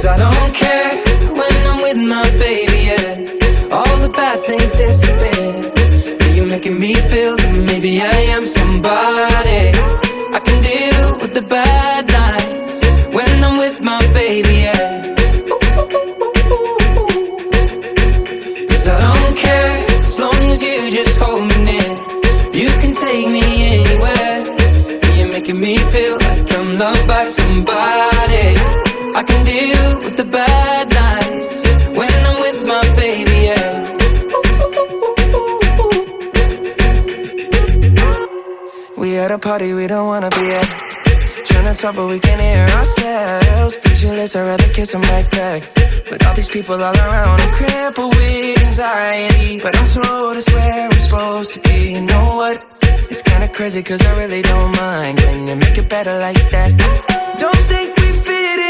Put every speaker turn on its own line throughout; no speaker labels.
Cause I don't care when I'm with my baby, yeah. All the bad things disappear. You're making me feel that maybe I am somebody. I can deal with the bad nights when I'm with my baby, yeah. Cause I don't care as long as you just hold me near. You can take me anywhere. You're making me feel like I'm loved by somebody. The bad nights when I'm with my baby, yeah. We at a party we don't wanna be at. Trying to talk, but we can't hear ourselves. Pictureless, I'd rather kiss them right back. But all these people all around, I'm crippled with anxiety. But I'm told it's where I'm supposed to be. You know what? It's kinda crazy, cause I really don't mind. Can you make it better like that? Don't think we fit in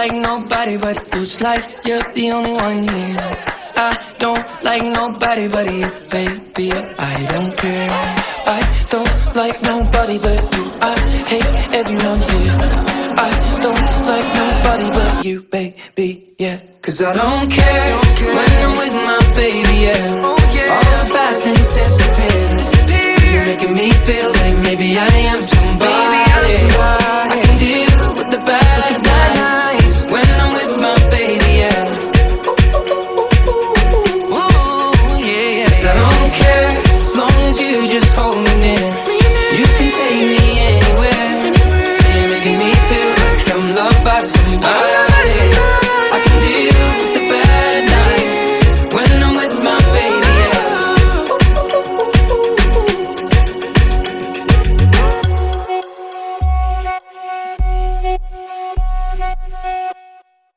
Like nobody but. It's like you're the only one here. I don't like nobody but you, baby. I don't care. I don't like nobody but you. I hate everyone here. I don't like nobody but you, baby. Yeah. Cause I don't care when I'm with my baby. Yeah. you just hold me